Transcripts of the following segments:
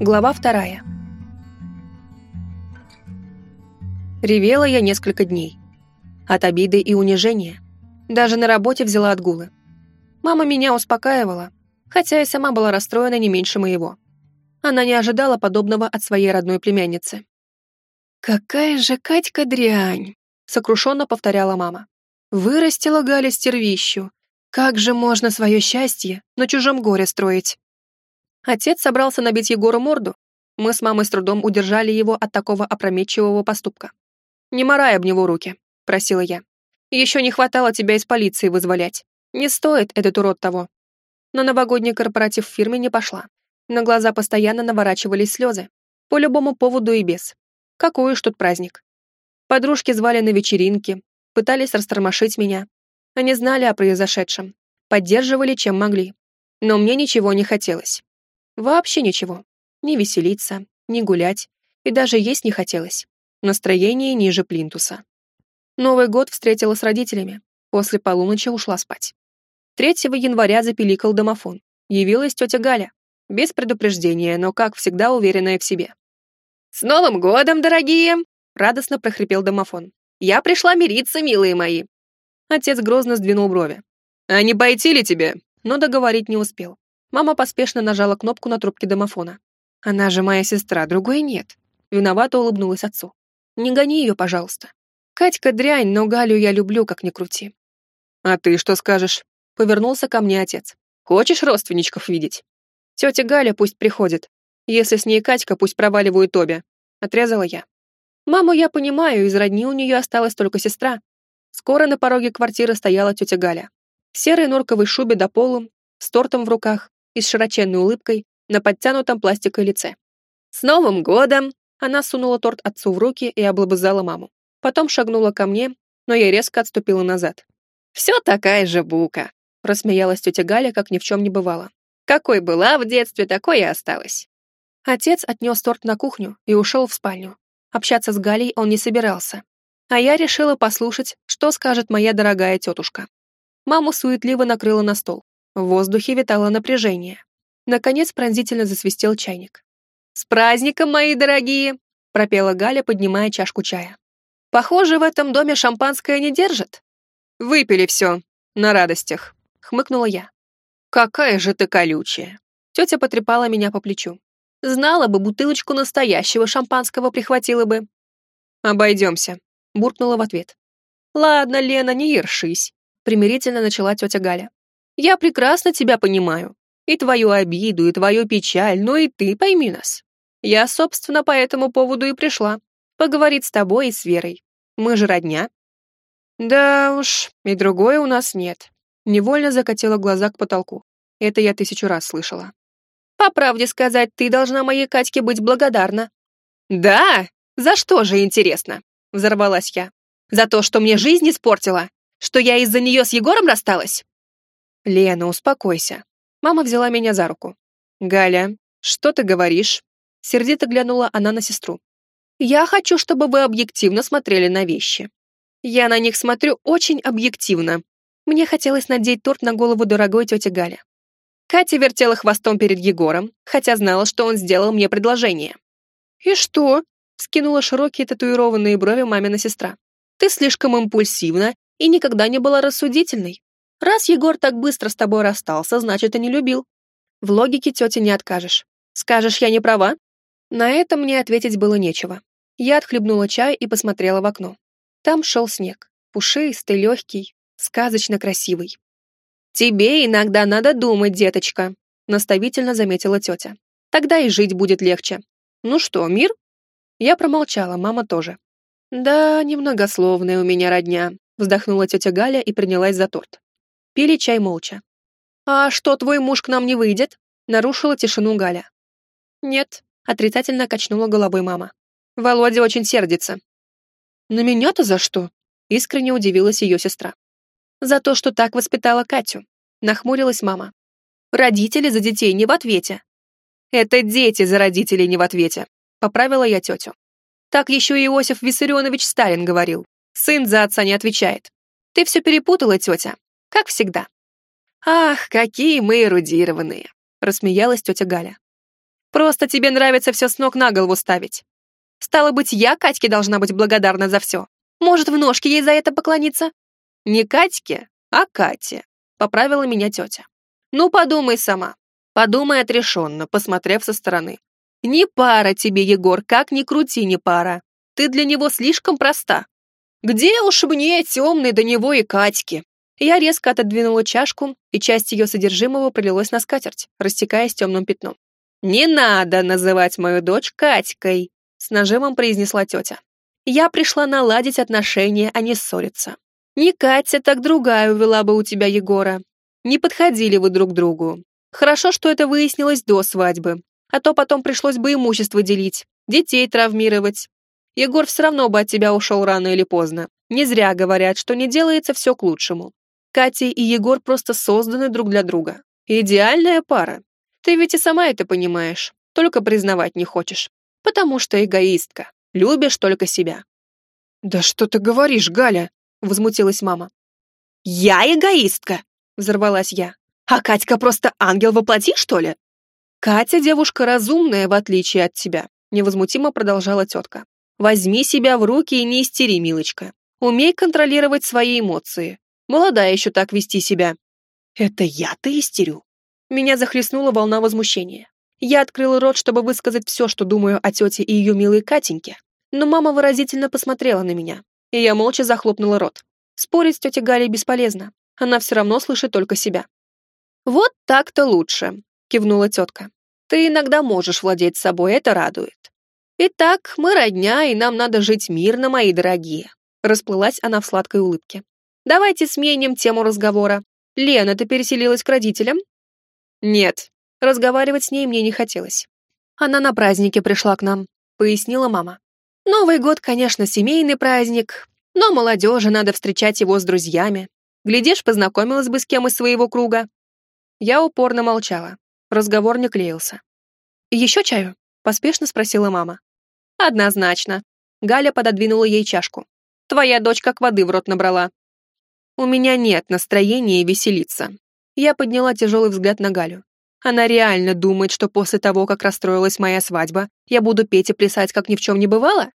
Глава вторая. Ревела я несколько дней. От обиды и унижения. Даже на работе взяла отгулы. Мама меня успокаивала, хотя и сама была расстроена не меньше моего. Она не ожидала подобного от своей родной племянницы. «Какая же Катька дрянь!» — сокрушенно повторяла мама. «Вырастила Галя стервищу. Как же можно свое счастье на чужом горе строить?» Отец собрался набить Егору морду. Мы с мамой с трудом удержали его от такого опрометчивого поступка. «Не морай об него руки», — просила я. «Еще не хватало тебя из полиции вызволять. Не стоит этот урод того». На новогодний корпоратив в фирме не пошла. На глаза постоянно наворачивались слезы. По любому поводу и без. Какой уж тут праздник. Подружки звали на вечеринки, пытались растормошить меня. Они знали о произошедшем, поддерживали, чем могли. Но мне ничего не хотелось. Вообще ничего. Ни веселиться, ни гулять, и даже есть не хотелось. Настроение ниже плинтуса. Новый год встретила с родителями. После полуночи ушла спать. 3 января запиликал домофон. Явилась тетя Галя. Без предупреждения, но, как всегда, уверенная в себе. «С Новым годом, дорогие!» — радостно прохрипел домофон. «Я пришла мириться, милые мои!» Отец грозно сдвинул брови. «А не пойти ли тебе?» Но договорить не успел. Мама поспешно нажала кнопку на трубке домофона. «Она же моя сестра, другой нет». Виновато улыбнулась отцу. «Не гони ее, пожалуйста. Катька дрянь, но Галю я люблю, как ни крути». «А ты что скажешь?» Повернулся ко мне отец. «Хочешь родственничков видеть?» «Тетя Галя пусть приходит. Если с ней Катька, пусть проваливают обе». Отрезала я. Маму я понимаю, из родни у нее осталась только сестра. Скоро на пороге квартиры стояла тетя Галя. В серой норковой шубе до полу, с тортом в руках, и с широченной улыбкой на подтянутом пластиковой лице. «С Новым годом!» Она сунула торт отцу в руки и облобызала маму. Потом шагнула ко мне, но я резко отступила назад. «Все такая же бука!» Рассмеялась тетя Галя, как ни в чем не бывало. «Какой была в детстве, такой и осталась!» Отец отнес торт на кухню и ушел в спальню. Общаться с Галей он не собирался. А я решила послушать, что скажет моя дорогая тетушка. Маму суетливо накрыла на стол. В воздухе витало напряжение. Наконец пронзительно засвистел чайник. «С праздником, мои дорогие!» — пропела Галя, поднимая чашку чая. «Похоже, в этом доме шампанское не держит». «Выпили все, на радостях», — хмыкнула я. «Какая же ты колючая!» Тетя потрепала меня по плечу. «Знала бы, бутылочку настоящего шампанского прихватила бы». «Обойдемся», — буркнула в ответ. «Ладно, Лена, не ершись», — примирительно начала тетя Галя. Я прекрасно тебя понимаю. И твою обиду, и твою печаль, но и ты пойми нас. Я, собственно, по этому поводу и пришла. Поговорить с тобой и с Верой. Мы же родня». «Да уж, и другое у нас нет». Невольно закатила глаза к потолку. Это я тысячу раз слышала. «По правде сказать, ты должна моей Катьке быть благодарна». «Да? За что же, интересно?» Взорвалась я. «За то, что мне жизнь испортила? Что я из-за нее с Егором рассталась?» «Лена, успокойся». Мама взяла меня за руку. «Галя, что ты говоришь?» Сердито глянула она на сестру. «Я хочу, чтобы вы объективно смотрели на вещи. Я на них смотрю очень объективно. Мне хотелось надеть торт на голову дорогой тети Галя. Катя вертела хвостом перед Егором, хотя знала, что он сделал мне предложение. «И что?» — скинула широкие татуированные брови мамина сестра. «Ты слишком импульсивна и никогда не была рассудительной. Раз Егор так быстро с тобой расстался, значит, и не любил. В логике тети не откажешь. Скажешь, я не права? На это мне ответить было нечего. Я отхлебнула чай и посмотрела в окно. Там шел снег. Пушистый, легкий, сказочно красивый. «Тебе иногда надо думать, деточка», — наставительно заметила тетя. «Тогда и жить будет легче. Ну что, мир?» Я промолчала, мама тоже. «Да, немногословная у меня родня», — вздохнула тетя Галя и принялась за торт. Пили чай молча. «А что, твой муж к нам не выйдет?» Нарушила тишину Галя. «Нет», — отрицательно качнула головой мама. «Володя очень сердится». «На меня-то за что?» Искренне удивилась ее сестра. «За то, что так воспитала Катю», — нахмурилась мама. «Родители за детей не в ответе». «Это дети за родителей не в ответе», — поправила я тетю. Так еще Иосиф Виссарионович Сталин говорил. Сын за отца не отвечает. Ты все перепутала, тетя как всегда. «Ах, какие мы эрудированные!» — рассмеялась тетя Галя. Просто тебе нравится все с ног на голову ставить. Стало быть, я Катьке должна быть благодарна за все. Может, в ножки ей за это поклониться? Не Катьке, а Кате, поправила меня тетя. Ну, подумай сама. Подумай отрешенно, посмотрев со стороны. Не пара тебе, Егор, как ни крути, не пара. Ты для него слишком проста. Где уж мне, темный, до него и Катьки? Я резко отодвинула чашку, и часть ее содержимого пролилась на скатерть, растекаясь темным пятном. «Не надо называть мою дочь Катькой», — с нажимом произнесла тетя. «Я пришла наладить отношения, а не ссориться. Не Катя, так другая увела бы у тебя Егора. Не подходили вы друг другу. Хорошо, что это выяснилось до свадьбы, а то потом пришлось бы имущество делить, детей травмировать. Егор все равно бы от тебя ушел рано или поздно. Не зря говорят, что не делается все к лучшему. Катя и Егор просто созданы друг для друга. Идеальная пара. Ты ведь и сама это понимаешь, только признавать не хочешь. Потому что эгоистка. Любишь только себя. «Да что ты говоришь, Галя?» — возмутилась мама. «Я эгоистка!» — взорвалась я. «А Катька просто ангел воплоти, что ли?» «Катя девушка разумная, в отличие от тебя», — невозмутимо продолжала тетка. «Возьми себя в руки и не истери, милочка. Умей контролировать свои эмоции. Молодая еще так вести себя». «Это я-то истерю?» Меня захлестнула волна возмущения. Я открыла рот, чтобы высказать все, что думаю о тете и ее милой Катеньке, но мама выразительно посмотрела на меня, и я молча захлопнула рот. Спорить с тетей Галей бесполезно, она все равно слышит только себя. «Вот так-то лучше», — кивнула тетка. «Ты иногда можешь владеть собой, это радует». «Итак, мы родня, и нам надо жить мирно, мои дорогие», — расплылась она в сладкой улыбке. «Давайте сменим тему разговора. Лена, ты переселилась к родителям?» «Нет, разговаривать с ней мне не хотелось. Она на празднике пришла к нам», — пояснила мама. «Новый год, конечно, семейный праздник, но молодежи надо встречать его с друзьями. Глядишь, познакомилась бы с кем из своего круга». Я упорно молчала. Разговор не клеился. «Еще чаю?» — поспешно спросила мама. «Однозначно». Галя пододвинула ей чашку. «Твоя дочь как воды в рот набрала». «У меня нет настроения веселиться», я подняла тяжелый взгляд на Галю. Она реально думает, что после того, как расстроилась моя свадьба, я буду петь и плясать, как ни в чем не бывало?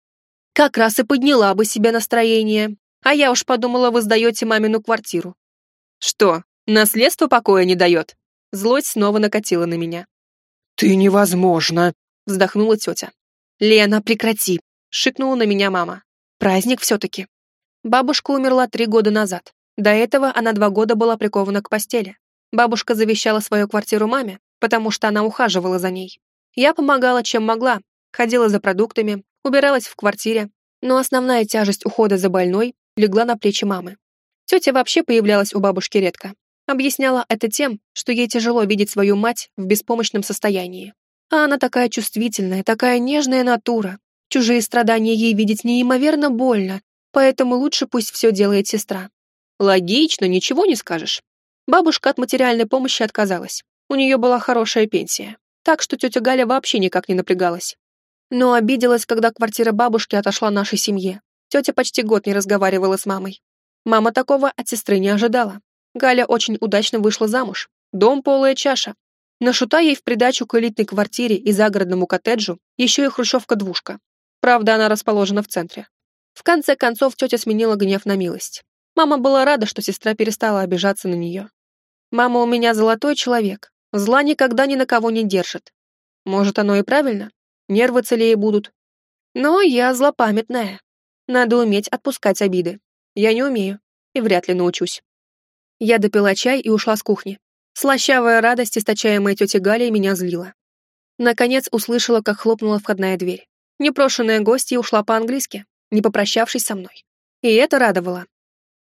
Как раз и подняла бы себе настроение. А я уж подумала, вы сдаете мамину квартиру. Что, наследство покоя не дает? Злость снова накатила на меня. «Ты невозможно!» — вздохнула тетя. «Лена, прекрати!» — шикнула на меня мама. «Праздник все-таки». Бабушка умерла три года назад. До этого она два года была прикована к постели. Бабушка завещала свою квартиру маме, потому что она ухаживала за ней. Я помогала, чем могла, ходила за продуктами, убиралась в квартире, но основная тяжесть ухода за больной легла на плечи мамы. Тетя вообще появлялась у бабушки редко. Объясняла это тем, что ей тяжело видеть свою мать в беспомощном состоянии. А она такая чувствительная, такая нежная натура. Чужие страдания ей видеть неимоверно больно, поэтому лучше пусть все делает сестра. Логично, ничего не скажешь. Бабушка от материальной помощи отказалась. У нее была хорошая пенсия. Так что тетя Галя вообще никак не напрягалась. Но обиделась, когда квартира бабушки отошла нашей семье. Тетя почти год не разговаривала с мамой. Мама такого от сестры не ожидала. Галя очень удачно вышла замуж. Дом полая чаша. На шута ей в придачу к элитной квартире и загородному коттеджу еще и хрущевка-двушка. Правда, она расположена в центре. В конце концов, тетя сменила гнев на милость. Мама была рада, что сестра перестала обижаться на нее. Мама у меня золотой человек. Зла никогда ни на кого не держит. Может, оно и правильно? Нервы целее будут. Но я злопамятная. Надо уметь отпускать обиды. Я не умею. И вряд ли научусь. Я допила чай и ушла с кухни. Слащавая радость, источаемая тетей Галей, меня злила. Наконец услышала, как хлопнула входная дверь. Непрошенная гостья ушла по-английски, не попрощавшись со мной. И это радовало.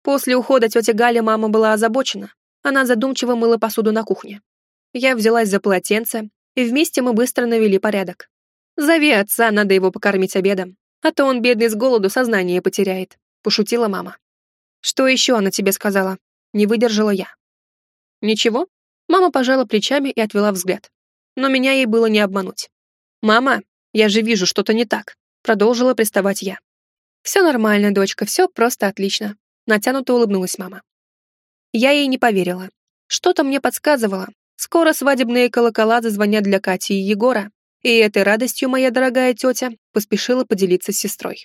После ухода тети Гали мама была озабочена, она задумчиво мыла посуду на кухне. Я взялась за полотенце, и вместе мы быстро навели порядок. «Зови отца, надо его покормить обедом, а то он, бедный, с голоду сознание потеряет», — пошутила мама. «Что еще она тебе сказала?» — не выдержала я. «Ничего?» Мама пожала плечами и отвела взгляд. Но меня ей было не обмануть. «Мама, я же вижу, что-то не так», — продолжила приставать я. «Все нормально, дочка, все просто отлично», — натянуто улыбнулась мама. Я ей не поверила. Что-то мне подсказывало. Скоро свадебные колокола зазвонят для Кати и Егора. И этой радостью моя дорогая тетя поспешила поделиться с сестрой.